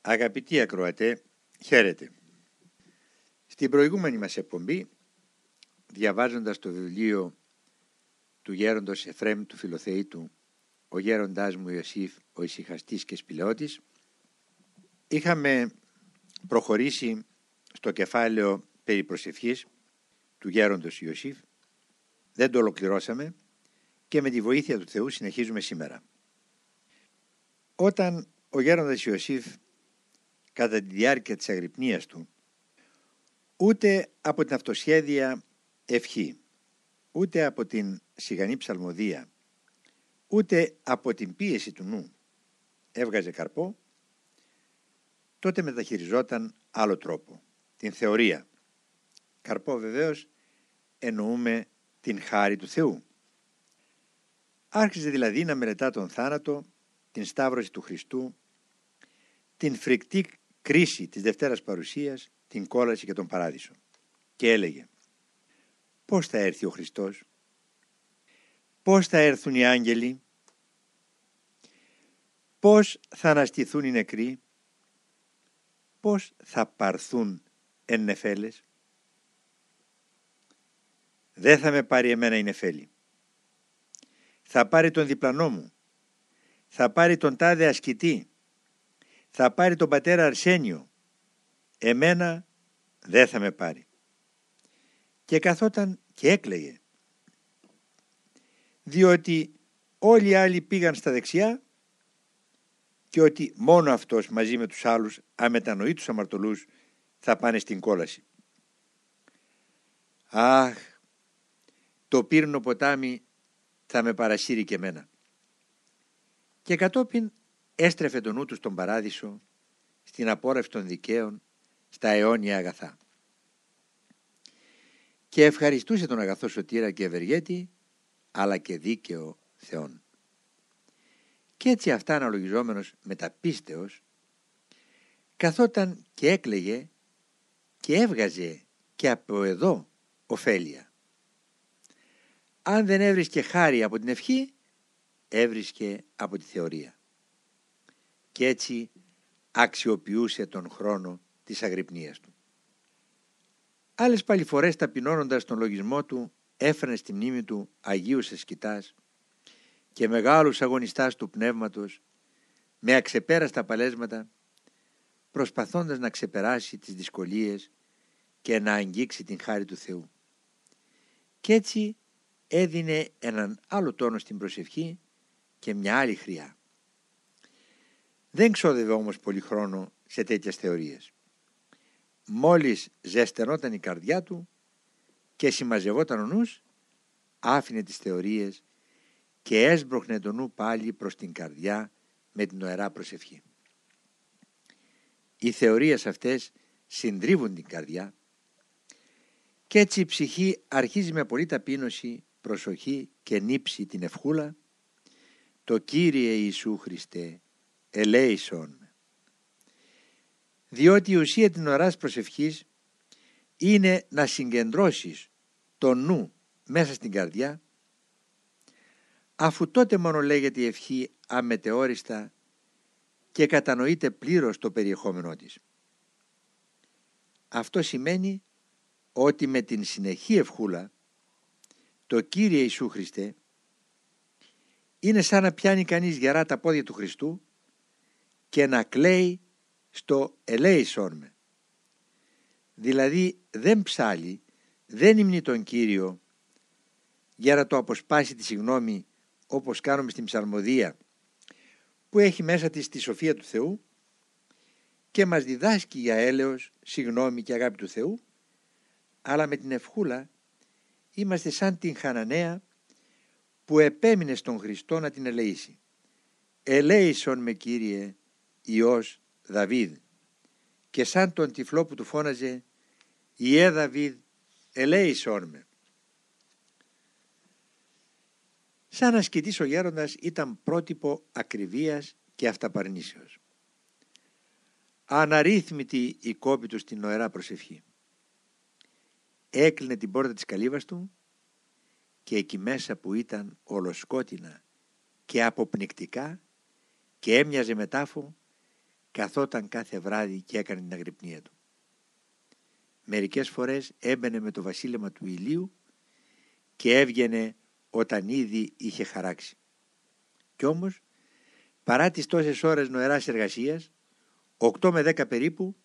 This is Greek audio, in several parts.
Αγαπητοί ακροατέ, χαίρετε. Στην προηγούμενη μας εκπομπή, διαβάζοντας το βιβλίο του γέροντος Εφρέμ του Φιλοθεήτου, ο γέροντάς μου Ιωσήφ, ο ησυχαστής και σπηλαιώτης, είχαμε προχωρήσει στο κεφάλαιο περί προσευχής του γέροντος Ιωσήφ, δεν το ολοκληρώσαμε και με τη βοήθεια του Θεού συνεχίζουμε σήμερα. Όταν ο γέροντας Ιωσήφ κατά τη διάρκεια της αγρυπνίας του ούτε από την αυτοσχέδια ευχή ούτε από την σιγανή ψαλμοδία ούτε από την πίεση του νου. Έβγαζε καρπό τότε μεταχειριζόταν άλλο τρόπο την θεωρία. Καρπό βεβαίως εννοούμε την χάρη του Θεού. Άρχιζε δηλαδή να μελετά τον θάνατο την σταύρωση του Χριστού την φρικτή κρίση της Δευτέρας Παρουσίας, την κόλαση και τον Παράδεισο. Και έλεγε πώς θα έρθει ο Χριστός, πώς θα έρθουν οι άγγελοι, πώς θα αναστηθούν οι νεκροί, πώς θα παρθούν εν νεφέλες; Δεν θα με πάρει εμένα η νεφέλη. Θα πάρει τον διπλανό μου. Θα πάρει τον τάδε ασκητή θα πάρει τον πατέρα Αρσένιο. Εμένα δεν θα με πάρει. Και καθόταν και έκλαιγε. Διότι όλοι οι άλλοι πήγαν στα δεξιά και ότι μόνο αυτός μαζί με τους άλλους αμετανοήτους αμαρτωλούς θα πάνε στην κόλαση. Αχ, το πύρνο ποτάμι θα με παρασύρει και εμένα. Και κατόπιν έστρεφε το νου τους στον παράδεισο, στην απόρρευση των δικαίων, στα αιώνια αγαθά. Και ευχαριστούσε τον αγαθό σωτήρα και ευεργέτη, αλλά και δίκαιο Θεόν. Και έτσι αυτά αναλογιζόμενος μεταπίστεως, καθόταν και έκλεγε και έβγαζε και από εδώ ωφέλεια. Αν δεν έβρισκε χάρη από την ευχή, έβρισκε από τη θεωρία και έτσι αξιοποιούσε τον χρόνο της αγρυπνίας του. Άλλες πάλι φορές ταπεινώνοντας τον λογισμό του έφερνε στη μνήμη του Αγίους Εσκητάς και μεγάλους αγωνιστάς του πνεύματος με αξεπέραστα παλέσματα προσπαθώντας να ξεπεράσει τις δυσκολίες και να αγγίξει την χάρη του Θεού. Κι έτσι έδινε έναν άλλο τόνο στην προσευχή και μια άλλη χρειά. Δεν ξόδευε όμως πολύ χρόνο σε τέτοιες θεωρίες. Μόλις ζεστερόταν η καρδιά του και συμμαζευόταν ο νους, άφηνε τις θεωρίες και έσπροχνε το νου πάλι προς την καρδιά με την οερά προσευχή. Οι θεωρίες αυτές συντρίβουν την καρδιά και έτσι η ψυχή αρχίζει με πολύ ταπείνωση, προσοχή και νύψη την ευχούλα «Το Κύριε Ιησού Χριστέ, ελέησον. Διότι η ουσία την ωράς προσευχής είναι να συγκεντρώσεις το νου μέσα στην καρδιά αφού τότε μόνο λέγεται η ευχή αμετεόριστα και κατανοείται πλήρως το περιεχόμενό της. Αυτό σημαίνει ότι με την συνεχή ευχούλα το Κύριε Ιησού Χριστέ είναι σαν να πιάνει κανείς γερά τα πόδια του Χριστού και να κλαίει στο ελέησόν με. Δηλαδή δεν ψάλει, δεν υμνεί τον Κύριο για να το αποσπάσει τη συγνώμη όπως κάνουμε στην ψαλμοδία που έχει μέσα της τη σοφία του Θεού και μας διδάσκει για έλεος, συγνώμη και αγάπη του Θεού αλλά με την ευχούλα είμαστε σαν την Χαναναία που επέμεινε στον Χριστό να την ελεήσει. Ελέησον με Κύριε Υιός Δαβίδ και σαν τον τυφλό που του φώναζε «Ιε Δαβίδ, ελέησόν με». Σαν ασκητής ο γέροντας ήταν πρότυπο ακριβίας και αυταπαρνήσεως. Αναρρύθμιτη η κόπη του στην νοερά προσευχή. Έκλεινε την πόρτα της καλύβας του και εκεί μέσα που ήταν ολοσκότεινα και αποπνικτικά και έμοιαζε με τάφο καθόταν κάθε βράδυ και έκανε την αγρυπνία του. Μερικές φορές έμπαινε με το βασίλεμα του ηλίου και έβγαινε όταν ήδη είχε χαράξει. Κι όμως, παρά τις τόσες ώρες νοεράς εργασίας, 8 με 10 περίπου,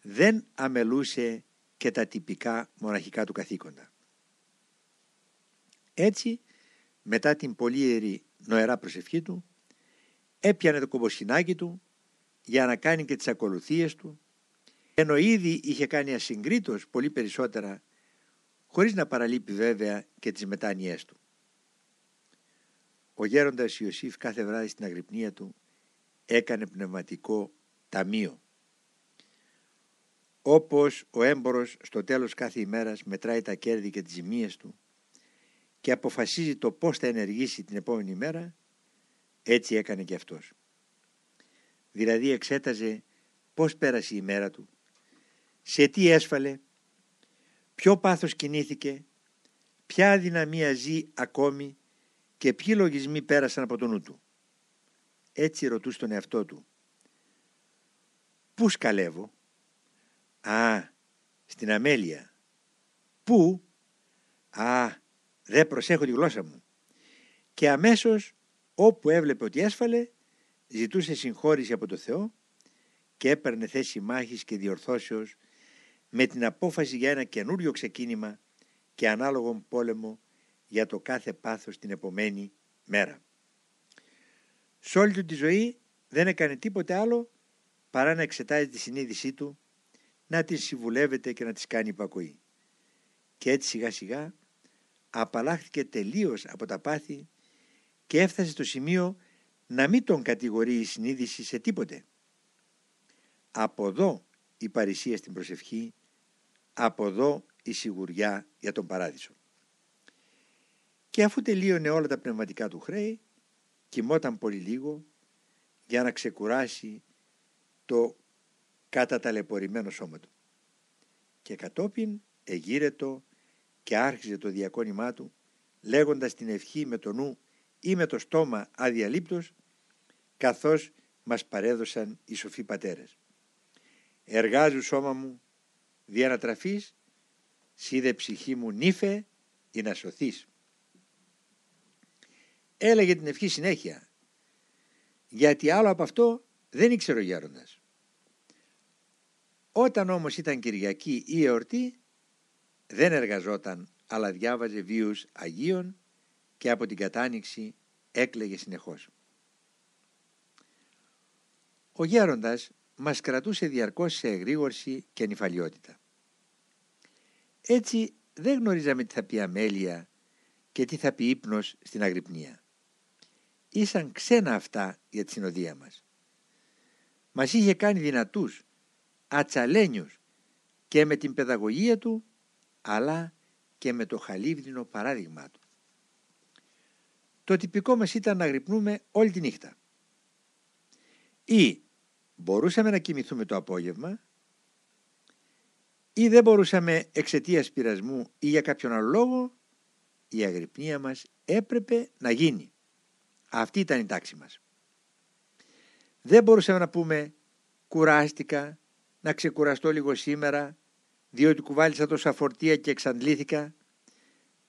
δεν αμελούσε και τα τυπικά μοναχικά του καθήκοντα. Έτσι, μετά την πολύερη νοερά προσευχή του, έπιανε το κομποσκινάκι του για να κάνει και τις ακολουθίες του, ενώ ήδη είχε κάνει ασυγκρίτως πολύ περισσότερα, χωρίς να παραλείπει βέβαια και τις μετάνοιές του. Ο γέροντας Ιωσήφ κάθε βράδυ στην αγρυπνία του έκανε πνευματικό ταμείο. Όπως ο έμπορος στο τέλος κάθε ημέρας μετράει τα κέρδη και τις ζημίες του και αποφασίζει το πώς θα ενεργήσει την επόμενη μέρα, έτσι έκανε και αυτός. Δηλαδή εξέταζε πώς πέρασε η μέρα του, σε τι έσφαλε, ποιο πάθος κινήθηκε, ποια αδυναμία ζει ακόμη και ποιοι λογισμοί πέρασαν από το νου του. Έτσι ρωτούσε τον εαυτό του. Πού σκαλεύω; Α, στην αμέλεια. Πού; Α, δεν προσέχω τη γλώσσα μου. Και αμέσως όπου έβλεπε ότι έσφαλε ζητούσε συγχώρηση από το Θεό και έπαιρνε θέση μάχης και διορθώσεως με την απόφαση για ένα καινούριο ξεκίνημα και ανάλογον πόλεμο για το κάθε πάθος την επομένη μέρα. Σε όλη του τη ζωή δεν έκανε τίποτε άλλο παρά να εξετάζει τη συνείδησή του, να τη συμβουλεύεται και να της κάνει υπακοή. Και έτσι σιγά σιγά απαλλάχθηκε τελείως από τα πάθη και έφτασε στο σημείο να μην τον κατηγορεί η συνείδηση σε τίποτε. Από εδώ η παρησία στην προσευχή, από εδώ η σιγουριά για τον παράδεισο. Και αφού τελείωνε όλα τα πνευματικά του χρέη, κοιμόταν πολύ λίγο για να ξεκουράσει το καταταλαιπωρημένο σώμα του. Και κατόπιν εγείρετο και άρχιζε το διακόνημά του λέγοντας την ευχή με το νου ή με το στόμα αδιαλείπτος καθώς μας παρέδωσαν οι σοφοί πατέρες. Εργάζου σώμα μου δι' ανατραφής, σίδε ψυχή μου νύφε ή να σωθείς. Έλεγε την ευχή συνέχεια, γιατί άλλο από αυτό δεν ήξερε ο γέροντας. Όταν όμως ήταν Κυριακή ή εορτή, δεν εργαζόταν, αλλά διάβαζε βίους Αγίων και από την κατάνοιξη έκλαιγε συνεχώς. Ο γέροντας μας κρατούσε διαρκώς σε εγρήγορση και νυφαλιότητα. Έτσι δεν γνωρίζαμε τι θα πει αμέλεια και τι θα πει ύπνος στην αγρυπνία. Ήσαν ξένα αυτά για τη συνοδεία μας. Μας είχε κάνει δυνατούς, ατσαλένιους και με την παιδαγωγία του αλλά και με το χαλίβδινο παράδειγμά του. Το τυπικό μας ήταν να γρυπνούμε όλη τη νύχτα. Ή μπορούσαμε να κοιμηθούμε το απόγευμα ή δεν μπορούσαμε εξαιτίας πειρασμού ή για κάποιον άλλο λόγο η αγρυπνία μας έπρεπε να γίνει. Αυτή ήταν η τάξη μας. Δεν μπορούσαμε να πούμε κουράστηκα, να ξεκουραστώ λίγο σήμερα, διότι κουβάλισα τόσα φορτία και εξαντλήθηκα.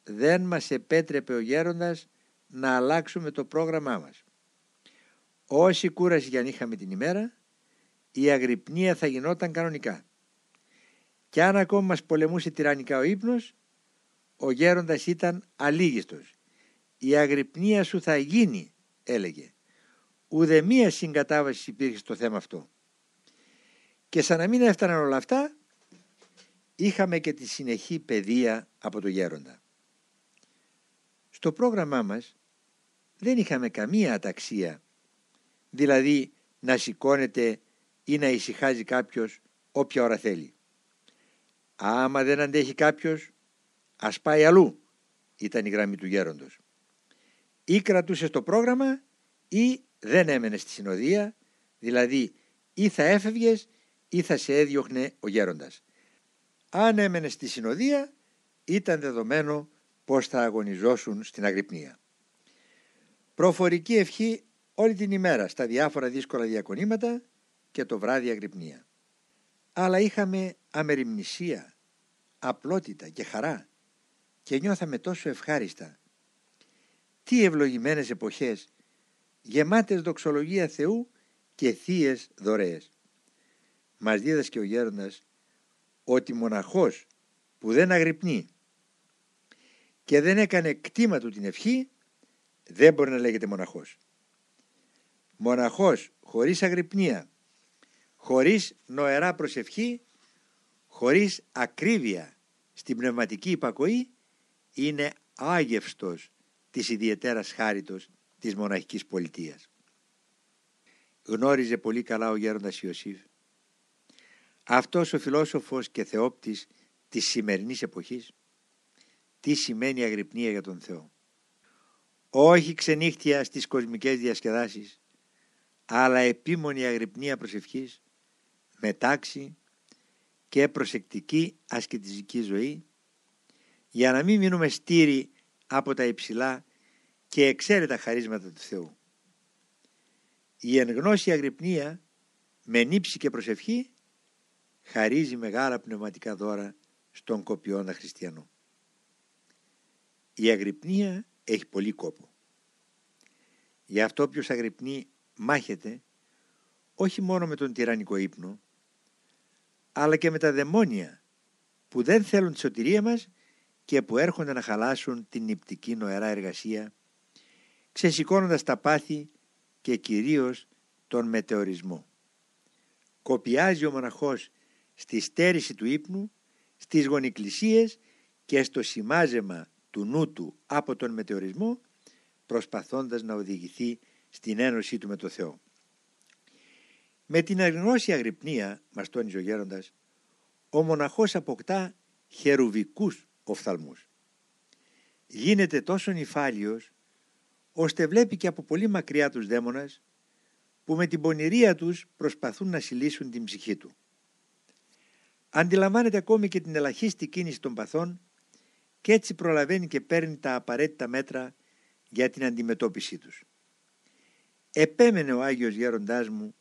Δεν μας επέτρεπε ο γέροντας να αλλάξουμε το πρόγραμμά μας. Όση κούραση για αν είχαμε την ημέρα, η αγρυπνία θα γινόταν κανονικά. Και αν ακόμα μας πολεμούσε τυραννικά ο ύπνος, ο γέροντας ήταν αλήγιστος. Η αγρυπνία σου θα γίνει, έλεγε. Ουδε μία συγκατάβαση υπήρχε στο θέμα αυτό. Και σαν να μην έφταναν όλα αυτά, είχαμε και τη συνεχή παιδεία από το γέροντα. Στο πρόγραμμά μας δεν είχαμε καμία αταξία, δηλαδή να σηκώνεται ή να ησυχάζει κάποιος όποια ώρα θέλει. Άμα δεν αντέχει κάποιος, ας πάει αλλού, ήταν η γραμμή του γέροντος. Ή κρατούσε το πρόγραμμα ή δεν έμενε στη συνοδεία, δηλαδή ή θα έφευγες ή θα σε έδιωχνε ο γέροντας. Αν έμενε στη συνοδεία ήταν δεδομένο πως θα αγωνιζόσουν στην αγρυπνία. Προφορική ευχή όλη την ημέρα στα διάφορα δύσκολα διακονήματα και το βράδυ αγρυπνία. Αλλά είχαμε αμεριμνησία, απλότητα και χαρά και νιώθαμε τόσο ευχάριστα. Τι ευλογημένες εποχές, γεμάτες δοξολογία Θεού και θείες δωρεές. Μας δίδασκε ο γέροντας ότι μοναχός που δεν αγρυπνεί και δεν έκανε κτήμα του την ευχή δεν μπορεί να λέγεται μοναχός. Μοναχός χωρίς αγρυπνία, χωρίς νοερά προσευχή, χωρίς ακρίβεια στην πνευματική υπακοή είναι άγευστος της ιδιαιτέρας χάριτος της μοναχικής πολιτείας. Γνώριζε πολύ καλά ο γέροντας Ιωσήφ. Αυτός ο φιλόσοφος και θεόπτης της σημερινής εποχής τι σημαίνει αγρυπνία για τον Θεό. Όχι ξενύχτια στις κοσμικές διασκεδάσεις, αλλά επίμονη αγρυπνία προσευχής, με τάξη και προσεκτική ασκητιστική ζωή, για να μην μείνουμε στήρι από τα υψηλά και εξαίρετα χαρίσματα του Θεού. Η εν γνώση αγρυπνία με νύψη και προσευχή χαρίζει μεγάλα πνευματικά δώρα στον κοπιόντα χριστιανό. Η αγρυπνία έχει πολύ κόπο. Γι' αυτό όποιος αγρυπνεί μάχεται όχι μόνο με τον τυραννικό ύπνο αλλά και με τα δαιμόνια που δεν θέλουν τη σωτηρία μας και που έρχονται να χαλάσουν την νηπτική νοερά εργασία ξεσηκώνοντας τα πάθη και κυρίως τον μετεωρισμό. Κοπιάζει ο μοναχός στη στέρηση του ύπνου, στις γονικλησίες και στο σημάζεμα του νου του από τον μετεωρισμό προσπαθώντας να οδηγηθεί στην ένωσή του με το Θεό. Με την αγνώσια αγρυπνία, μας τόνιζε ο γέροντας, ο μοναχός αποκτά χερουβικούς οφθαλμούς. Γίνεται τόσο νυφάλιος, ώστε βλέπει και από πολύ μακριά τους δαίμονας, που με την πονηρία τους προσπαθούν να συλλήσουν την ψυχή του. Αντιλαμβάνεται ακόμη και την ελαχίστη κίνηση των παθών και έτσι προλαβαίνει και παίρνει τα απαραίτητα μέτρα για την αντιμετώπιση τους. Επέμενε ο Άγιος Γέροντάς μου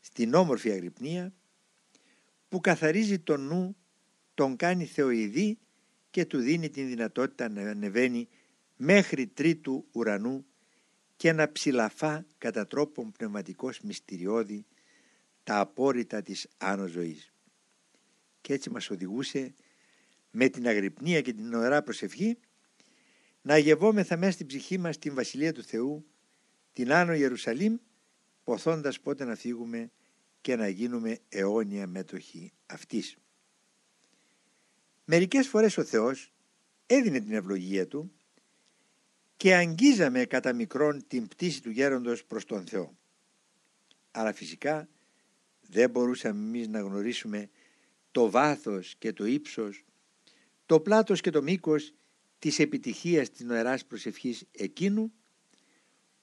στην όμορφη αγρυπνία που καθαρίζει τον νου, τον κάνει θεοειδή και του δίνει την δυνατότητα να ανεβαίνει μέχρι τρίτου ουρανού και να ψηλαφά κατά τρόπον πνευματικός μυστηριώδη τα απόρριτα της άνω ζωής. Και έτσι μας οδηγούσε με την αγρυπνία και την ωραία προσευχή να γευόμεθα μέσα στην ψυχή μας την Βασιλεία του Θεού, την Άνω Ιερουσαλήμ, ποθώντας πότε να φύγουμε και να γίνουμε αιώνια μέτοχοι αυτής. Μερικές φορές ο Θεός έδινε την ευλογία Του και αγγίζαμε κατά μικρόν την πτήση του γέροντος προς τον Θεό. Αλλά φυσικά δεν μπορούσαμε εμείς να γνωρίσουμε το βάθος και το ύψος το πλάτος και το μήκος της επιτυχίας της νοεράς προσευχής εκείνου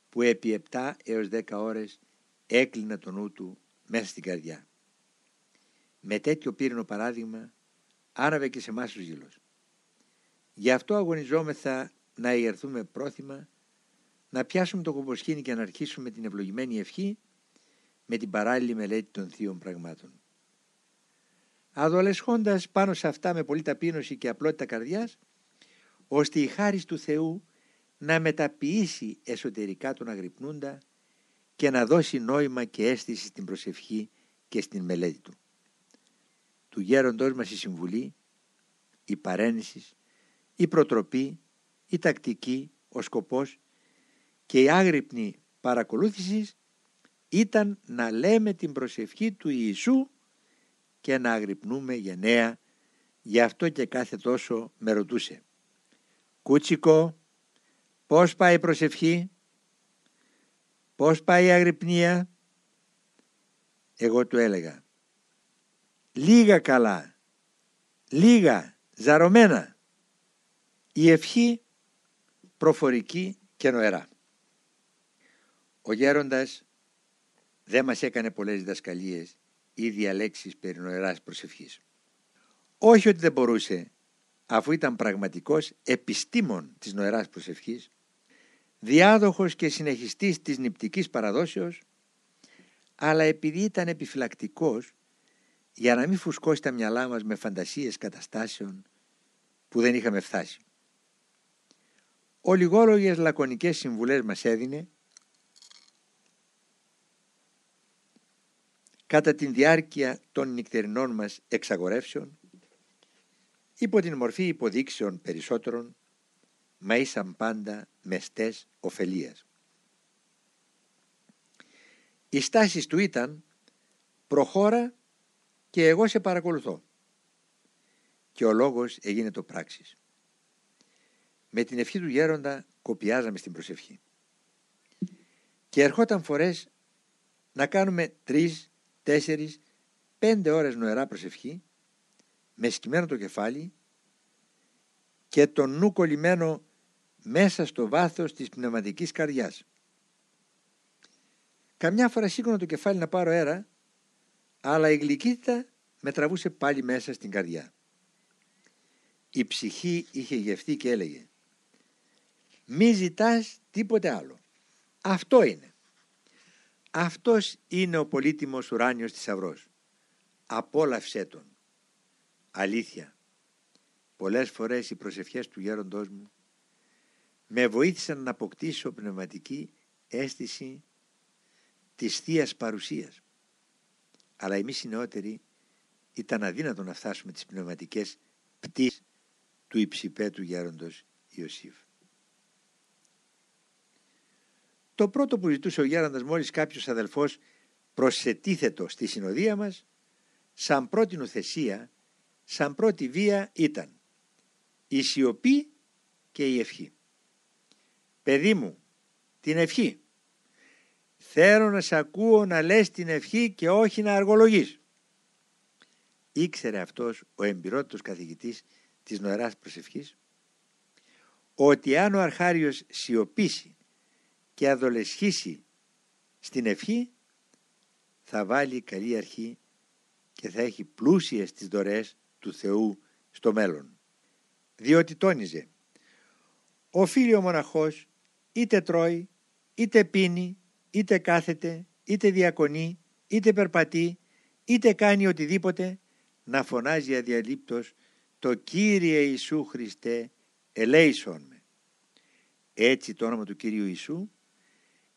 που επί 7 έως 10 ώρες έκλεινε το νου του μέσα στην καρδιά. Με τέτοιο πύρινο παράδειγμα άραβε και σε εμάς ο ζήλος. Γι' αυτό αγωνιζόμεθα να ηγερθούμε πρόθυμα, να πιάσουμε το κομποσχήνι και να αρχίσουμε την ευλογημένη ευχή με την παράλληλη μελέτη των θείων πραγμάτων αδολεσχώντας πάνω σε αυτά με πολύ ταπείνωση και απλότητα καρδιάς, ώστε η χάρη του Θεού να μεταποιήσει εσωτερικά τον αγρυπνούντα και να δώσει νόημα και αίσθηση στην προσευχή και στην μελέτη του. Του γέροντός μας η συμβουλή, η παρέννηση, η προτροπή, η τακτική, ο σκοπός και η άγρυπνη παρακολούθησης ήταν να λέμε την προσευχή του Ιησού και να αγρυπνούμε γενναία, γι' αυτό και κάθε τόσο με ρωτούσε. «Κούτσικο, πώς πάει η προσευχή, πώς πάει η αγρυπνία» Εγώ του έλεγα «Λίγα καλά, λίγα, ζαρωμένα, η ευχή προφορική και νοερά». Ο γέροντας δεν μας έκανε πολλές διδασκαλίες ή διαλέξεις περί νοεράς προσευχής. Όχι ότι δεν μπορούσε, αφού ήταν πραγματικός επιστήμον της νοεράς προσευχής, διάδοχος και συνεχιστής της νηπτικής παραδόσεως, αλλά επειδή ήταν επιφυλακτικός για να μην φουσκώσει τα μυαλά μας με φαντασίες καταστάσεων που δεν είχαμε φτάσει. Ο λιγόλογες λακωνικές συμβουλές μας έδινε κατά την διάρκεια των νυχτερινών μας εξαγορεύσεων υπό την μορφή υποδείξεων περισσότερων μα ήσαν πάντα μεστές ωφελίας. Οι στάσεις του ήταν «Προχώρα και εγώ σε παρακολουθώ». Και ο λόγος έγινε το πράξης. Με την ευχή του γέροντα κοπιάζαμε στην προσευχή. Και ερχόταν φορές να κάνουμε τρεις, τέσσερις, πέντε ώρες νοερά προσευχή με σκυμμένο το κεφάλι και τον νου κολλημένο μέσα στο βάθος της πνευματικής καρδιάς. Καμιά φορά σήκωνα το κεφάλι να πάρω αέρα, αλλά η γλυκύτητα με τραβούσε πάλι μέσα στην καρδιά. Η ψυχή είχε γευτεί και έλεγε «Μη ζητάς τίποτε άλλο. Αυτό είναι. Αυτός είναι ο πολύτιμος ουράνιος θησαυρό. Απόλαυσέ τον. Αλήθεια. Πολλές φορές οι προσευχές του γέροντός μου με βοήθησαν να αποκτήσω πνευματική αίσθηση της θεία Παρουσίας. Αλλά εμείς οι νεότεροι ήταν αδύνατο να φτάσουμε τις πνευματικές πτήσεις του υψηπέτου γέροντος Ιωσήφ. Το πρώτο που ζητούσε ο γέροντας μόλις κάποιος αδελφός προσετίθετο στη συνοδεία μας, σαν πρώτη νοθεσία, σαν πρώτη βία ήταν η σιωπή και η ευχή. Παιδί μου, την ευχή. Θέλω να σε ακούω να λες την ευχή και όχι να αργολογείς. Ήξερε αυτός ο εμπειρότητος καθηγητής της νοεράς προσευχής ότι αν ο αρχάριος σιωπήσει και αδολεσχίσει στην ευχή θα βάλει καλή αρχή και θα έχει πλούσιες τις δωρές του Θεού στο μέλλον. Διότι τόνιζε «Οφείλει ο μοναχός είτε τρώει, είτε πίνει, είτε κάθεται, είτε διακονεί, είτε περπατεί, είτε κάνει οτιδήποτε, να φωνάζει αδιαλείπτος το Κύριε Ιησού Χριστέ, ελέησον με. Έτσι το όνομα του Κύριου Ιησού,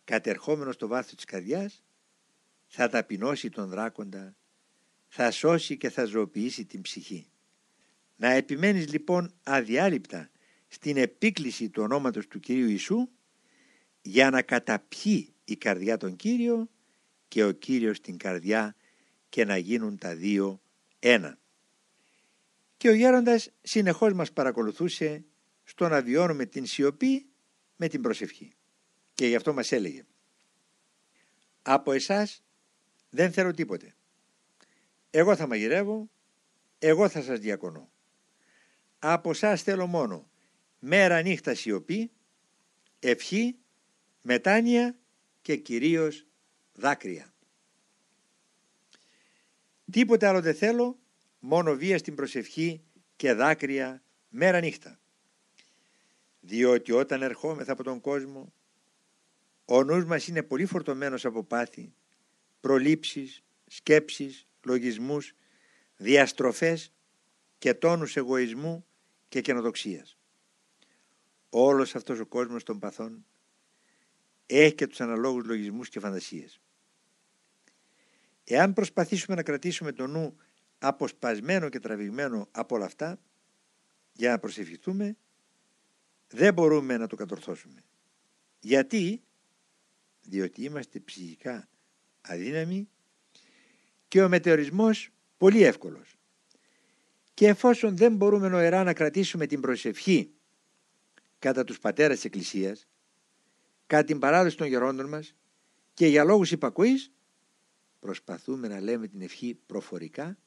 κατερχόμενος στο βάθος της καρδιάς, θα ταπεινώσει τον δράκοντα, θα σώσει και θα ζωοποιήσει την ψυχή. Να επιμένεις λοιπόν αδιάλειπτα στην επίκληση του ονόματος του Κυρίου Ιησού για να καταπιεί η καρδιά τον Κύριο και ο Κύριος την καρδιά και να γίνουν τα δύο ένα. Και ο γέροντας συνεχώς μας παρακολουθούσε στο να βιώνουμε την σιωπή με την προσευχή. Και γι' αυτό μας έλεγε «Από εσάς δεν θέλω τίποτε. Εγώ θα μαγειρεύω, εγώ θα σας διακονώ. Από εσάς θέλω μόνο μέρα νύχτα σιωπή, ευχή μετάνοια και κυρίως δάκρυα. Τίποτε άλλο δεν θέλω, μόνο βία στην προσευχή και δάκρυα μέρα νύχτα. Διότι όταν ερχόμεθα από τον κόσμο, ο νους μας είναι πολύ φορτωμένος από πάθη, προλήψεις, σκέψεις, λογισμούς, διαστροφές και τόνους εγωισμού και καινοδοξίας. Όλος αυτός ο κόσμος των παθών έχει και τους αναλόγους λογισμούς και φαντασίες. Εάν προσπαθήσουμε να κρατήσουμε το νου αποσπασμένο και τραβηγμένο από όλα αυτά, για να προσευχηθούμε, δεν μπορούμε να το κατορθώσουμε. Γιατί, διότι είμαστε ψυχικά αδύναμοι και ο μετεωρισμός πολύ εύκολος. Και εφόσον δεν μπορούμε νοερά να κρατήσουμε την προσευχή κατά τους πατέρες της Εκκλησίας, κατά την παράδοση των γερόντων μας και για λόγους υπακοής προσπαθούμε να λέμε την ευχή προφορικά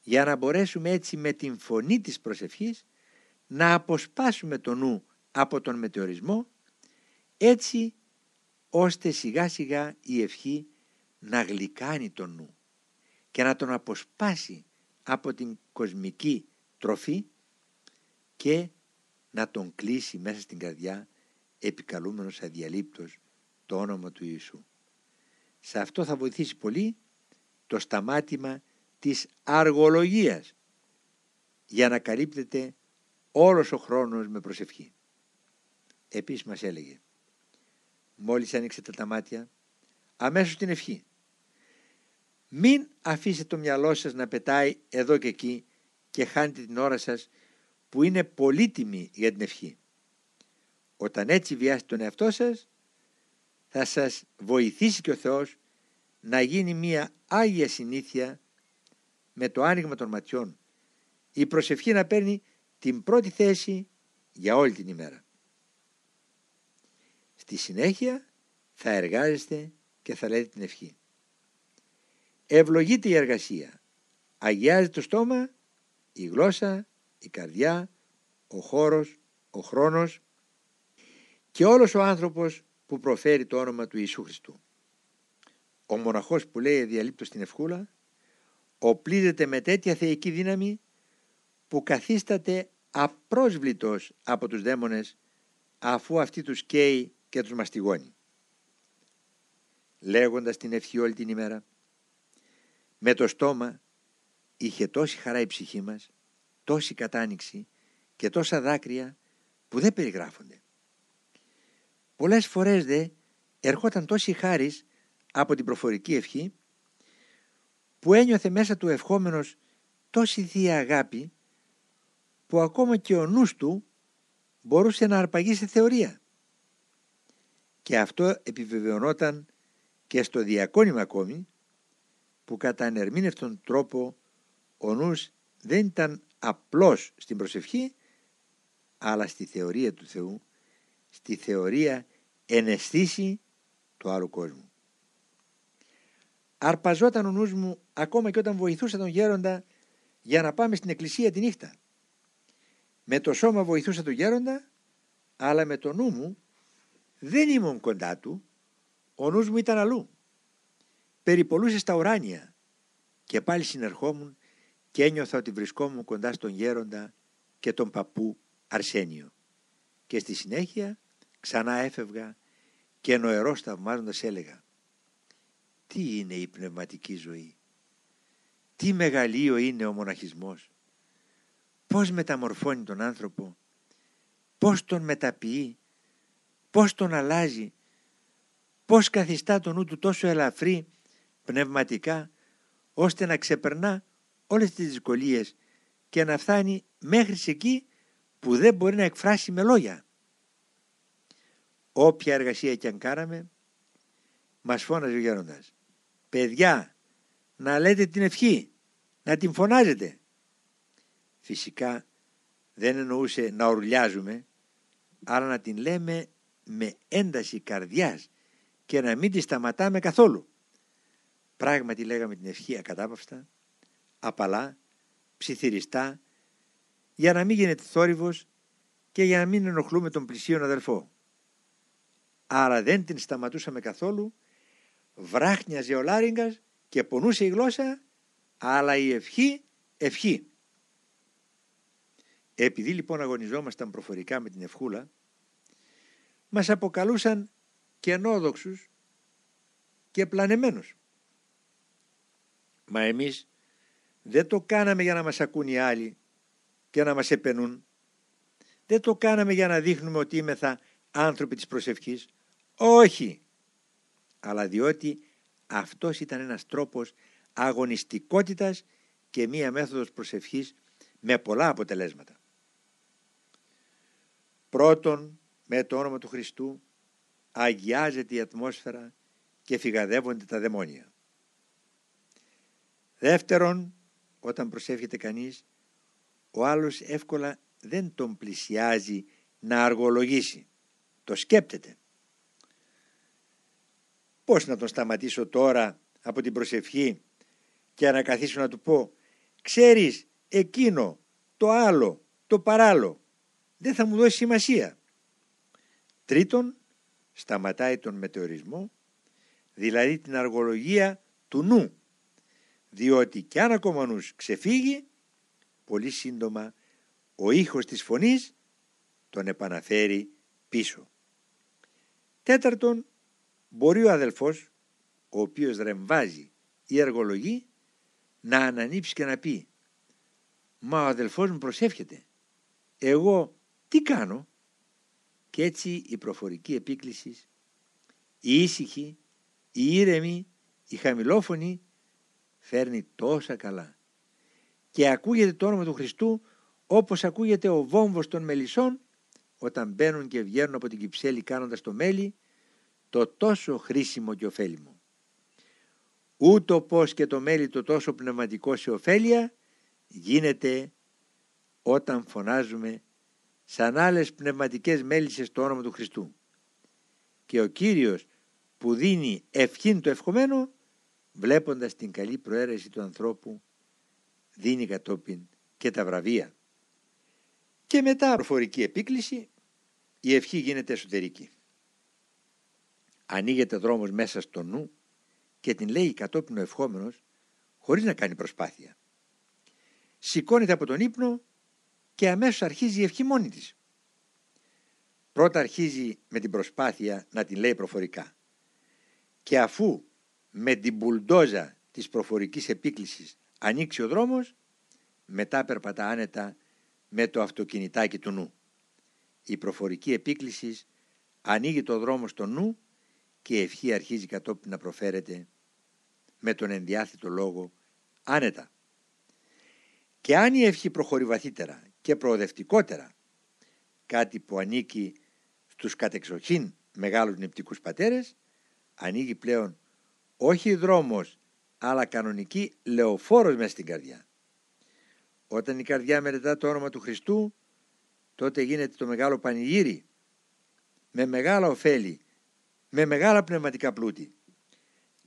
για να μπορέσουμε έτσι με την φωνή της προσευχής να αποσπάσουμε το νου από τον μετεωρισμό έτσι ώστε σιγά σιγά η ευχή να γλυκάνει τον νου και να τον αποσπάσει από την κοσμική τροφή και να τον κλείσει μέσα στην καρδιά επικαλούμενος αδιαλείπτως το όνομα του Ιησού. σε αυτό θα βοηθήσει πολύ το σταμάτημα της αργολογίας για να καλύπτεται όλος ο χρόνος με προσευχή. Επίσης μας έλεγε μόλις άνοιξετε τα μάτια αμέσως την ευχή. Μην αφήσετε το μυαλό σας να πετάει εδώ και εκεί και χάνετε την ώρα σας που είναι πολύτιμη για την ευχή. Όταν έτσι βιάσετε τον εαυτό σας θα σας βοηθήσει και ο Θεός να γίνει μια Άγια συνήθεια με το άνοιγμα των ματιών η προσευχή να παίρνει την πρώτη θέση για όλη την ημέρα. Στη συνέχεια θα εργάζεστε και θα λέτε την ευχή. Ευλογείται η εργασία. Αγιάζεται το στόμα, η γλώσσα, η καρδιά, ο χώρος, ο χρόνος και όλος ο άνθρωπος που προφέρει το όνομα του Ιησού Χριστού. Ο μοναχός που λέει διαλείπτω στην ευχούλα οπλίζεται με τέτοια θεϊκή δύναμη που καθίσταται απρόσβλητος από τους δαίμονες αφού αυτή τους καίει και τους μαστιγώνει. Λέγοντας την ευχή όλη την ημέρα με το στόμα είχε τόση χαρά η ψυχή μας, τόση κατάνοιξη και τόσα δάκρυα που δεν περιγράφονται. Πολλές φορές δε ερχόταν τόση χάρις από την προφορική ευχή που ένιωθε μέσα του ευχόμενος τόση θεία αγάπη που ακόμα και ο νους του μπορούσε να αρπαγεί σε θεωρία. Και αυτό επιβεβαιωνόταν και στο διακόνημα ακόμη που κατά ανερμήνευτον τρόπο ο νους δεν ήταν απλώς στην προσευχή αλλά στη θεωρία του Θεού, στη θεωρία εναισθήσει του άλλου κόσμου. Αρπαζόταν ο νους μου ακόμα και όταν βοηθούσα τον γέροντα για να πάμε στην εκκλησία τη νύχτα. Με το σώμα βοηθούσα τον γέροντα, αλλά με το νου μου δεν ήμουν κοντά του, ο νους μου ήταν αλλού. Περιπολούσε στα ουράνια και πάλι συνερχόμουν και ένιωθα ότι βρισκόμουν κοντά στον γέροντα και τον παππού Αρσένιο. Και στη συνέχεια ξανά έφευγα και νοερός θαυμάζοντας έλεγα τι είναι η πνευματική ζωή, τι μεγαλείο είναι ο μοναχισμός, πώς μεταμορφώνει τον άνθρωπο, πώς τον μεταποιεί, πώς τον αλλάζει, πώς καθιστά τον νου του τόσο ελαφρύ πνευματικά ώστε να ξεπερνά όλες τις δυσκολίες και να φτάνει μέχρι εκεί που δεν μπορεί να εκφράσει με λόγια. Όποια εργασία και αν κάναμε, μας φώναζε ο γέροντας. Παιδιά, να λέτε την ευχή, να την φωνάζετε. Φυσικά δεν εννοούσε να ορλιάζουμε, αλλά να την λέμε με ένταση καρδιάς και να μην τη σταματάμε καθόλου. Πράγματι λέγαμε την ευχή ακατάπαυστα, απαλά, ψιθυριστά, για να μην γίνεται θόρυβος και για να μην ενοχλούμε τον πλησίον αδελφό. Άρα δεν την σταματούσαμε καθόλου, βράχνιαζε ο Λάριγκας και πονούσε η γλώσσα, αλλά η ευχή, ευχή. Επειδή λοιπόν αγωνιζόμασταν προφορικά με την ευχούλα, μας αποκαλούσαν κενόδοξους και πλανεμένους. Μα εμείς δεν το κάναμε για να μας ακούν οι άλλοι και να μας επενούν. Δεν το κάναμε για να δείχνουμε ότι είμεθα άνθρωποι της προσευχής. Όχι! Αλλά διότι αυτός ήταν ένας τρόπος αγωνιστικότητας και μία μέθοδος προσευχής με πολλά αποτελέσματα. Πρώτον, με το όνομα του Χριστού αγιάζεται η ατμόσφαιρα και φυγαδεύονται τα δαιμόνια. Δεύτερον, όταν προσεύχεται κανείς, ο άλλος εύκολα δεν τον πλησιάζει να αργολογήσει. Το σκέπτεται. Πώς να τον σταματήσω τώρα από την προσευχή και να καθίσω να του πω «Ξέρεις, εκείνο, το άλλο, το παράλλο, δεν θα μου δώσει σημασία». Τρίτον, σταματάει τον μετεωρισμό, δηλαδή την αργολογία του νου διότι κι αν ακόμα νους ξεφύγει πολύ σύντομα ο ήχος της φωνής τον επαναφέρει πίσω. Τέταρτον, μπορεί ο αδελφός ο οποίος ρεμβάζει ή εργολογεί να ανανύψει και να πει «Μα ο αδελφός μου προσεύχεται, εγώ τι κάνω» και έτσι η προφορική επίκληση, η ήσυχη, η ήρεμη, η χαμηλόφωνη φέρνει τόσα καλά και ακούγεται το όνομα του Χριστού όπως ακούγεται ο βόμβος των μελισσών όταν μπαίνουν και βγαίνουν από την κυψέλη κάνοντας το μέλι το τόσο χρήσιμο και ωφέλιμο. Ούτω πως και το μέλι το τόσο πνευματικό σε ωφέλεια γίνεται όταν φωνάζουμε σαν άλλες πνευματικές μέλισσες το όνομα του Χριστού. Και ο Κύριος που δίνει ευχήν το ευχομένο βλέποντας την καλή προαίρεση του ανθρώπου δίνει κατόπιν και τα βραβεία. Και μετά προφορική επίκληση η ευχή γίνεται εσωτερική. Ανοίγεται δρόμος μέσα στο νου και την λέει κατόπιν ο ευχόμενος χωρίς να κάνει προσπάθεια. Σηκώνεται από τον ύπνο και αμέσως αρχίζει η ευχή μόνη της. Πρώτα αρχίζει με την προσπάθεια να την λέει προφορικά και αφού με την μπουλντόζα της προφορικής επίκλησης ανοίξει ο δρόμος μετά περπατά άνετα με το αυτοκινητάκι του νου. Η προφορική επίκληση ανοίγει το δρόμο στο νου και η ευχή αρχίζει κατόπιν να προφέρεται με τον ενδιάθετο λόγο άνετα. Και αν η ευχή προχωρεί βαθύτερα και προοδευτικότερα, κάτι που ανήκει στους κατεξοχήν μεγάλους νηπτικούς πατέρες, ανοίγει πλέον όχι δρόμος, αλλά κανονική λεωφόρος μέσα στην καρδιά. Όταν η καρδιά μελετά το όνομα του Χριστού, τότε γίνεται το μεγάλο πανηγύρι, με μεγάλα ωφέλη, με μεγάλα πνευματικά πλούτη.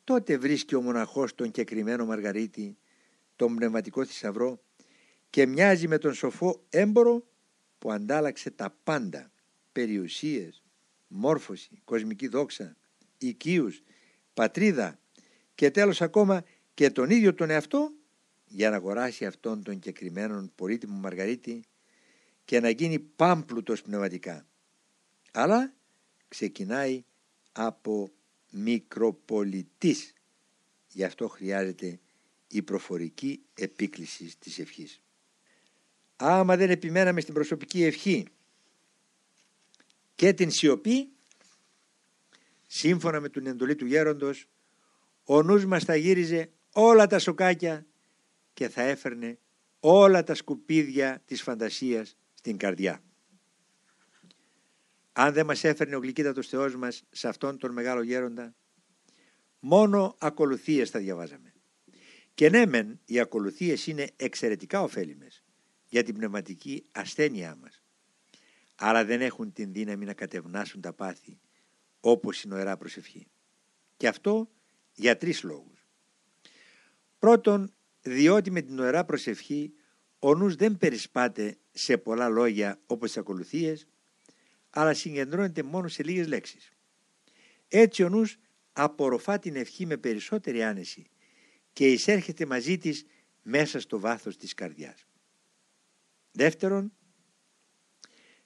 Τότε βρίσκει ο μοναχός τον κεκριμένο Μαργαρίτη, τον πνευματικό θησαυρό και μοιάζει με τον σοφό έμπορο που αντάλλαξε τα πάντα, περιουσίες, μόρφωση, κοσμική δόξα, οικίους, πατρίδα και τέλος ακόμα και τον ίδιο τον εαυτό για να αγοράσει αυτόν τον κεκριμένον πολύτιμο Μαργαρίτη και να γίνει πάμπλουτος πνευματικά. Αλλά ξεκινάει από μικροπολιτής. Γι' αυτό χρειάζεται η προφορική επίκληση της ευχής. Άμα δεν επιμέναμε στην προσωπική ευχή και την σιωπή, σύμφωνα με την εντολή του γέροντος, ο νους μας θα γύριζε όλα τα σοκάκια και θα έφερνε όλα τα σκουπίδια της φαντασίας στην καρδιά. Αν δεν μας έφερνε ο γλυκύτατος Θεός μας σε αυτόν τον μεγάλο γέροντα, μόνο ακολουθίες θα διαβάζαμε. Και ναι μεν οι ακολουθίες είναι εξαιρετικά ωφέλιμες για την πνευματική ασθένειά μας, αλλά δεν έχουν την δύναμη να κατευνάσουν τα πάθη όπως η νοερά προσευχή. Και αυτό για τρεις λόγους. Πρώτον, διότι με την νοερά προσευχή ο νους δεν περισπάται σε πολλά λόγια όπως οι ακολουθίες, αλλά συγκεντρώνεται μόνο σε λίγες λέξεις. Έτσι ο νους απορροφά την ευχή με περισσότερη άνεση και εισέρχεται μαζί της μέσα στο βάθος της καρδιάς. Δεύτερον,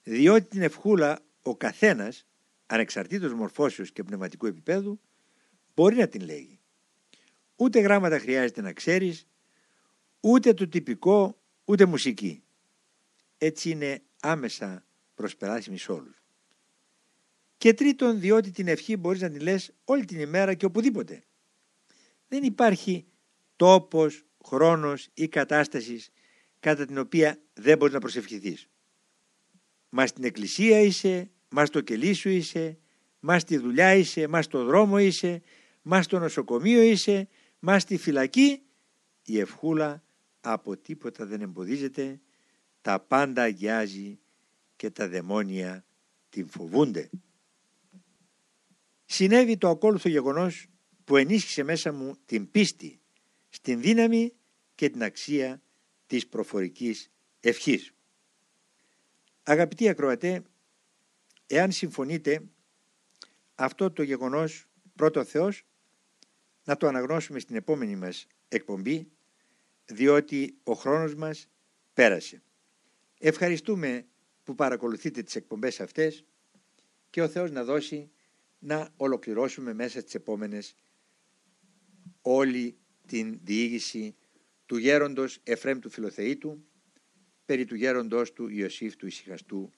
διότι την ευχούλα ο καθένας, ανεξαρτήτως μορφώσεως και πνευματικού επίπεδου, μπορεί να την λέγει. Ούτε γράμματα χρειάζεται να ξέρεις, ούτε το τυπικό, ούτε μουσική. Έτσι είναι άμεσα προσπεράσιμη σε όλους. Και τρίτον, διότι την ευχή μπορείς να την λες όλη την ημέρα και οπουδήποτε. Δεν υπάρχει τόπος, χρόνος ή κατάστασης κατά την οποία δεν μπορείς να προσευχηθείς. Μας στην εκκλησία είσαι, μας στο κελί σου είσαι, μας στη δουλειά είσαι, μας στο δρόμο είσαι, μας στο νοσοκομείο είσαι, μας στη φυλακή. Η ευχούλα από τίποτα δεν εμποδίζεται, τα πάντα αγιάζει και τα δαιμόνια την φοβούνται. Συνέβη το ακόλουθο γεγονός που ενίσχυσε μέσα μου την πίστη στην δύναμη και την αξία της προφορικής ευχής. Αγαπητοί ακροατέ, εάν συμφωνείτε αυτό το γεγονός πρώτο Θεός να το αναγνώσουμε στην επόμενη μας εκπομπή διότι ο χρόνος μας πέρασε. Ευχαριστούμε που παρακολουθείτε τις εκπομπές αυτές και ο Θεός να δώσει να ολοκληρώσουμε μέσα στις επόμενες όλη την διήγηση του γέροντος Εφρέμ του Φιλοθεήτου περί του γέροντος του Ιωσήφ του Ισυχαστού